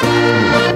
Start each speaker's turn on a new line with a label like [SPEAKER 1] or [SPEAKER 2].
[SPEAKER 1] Oh.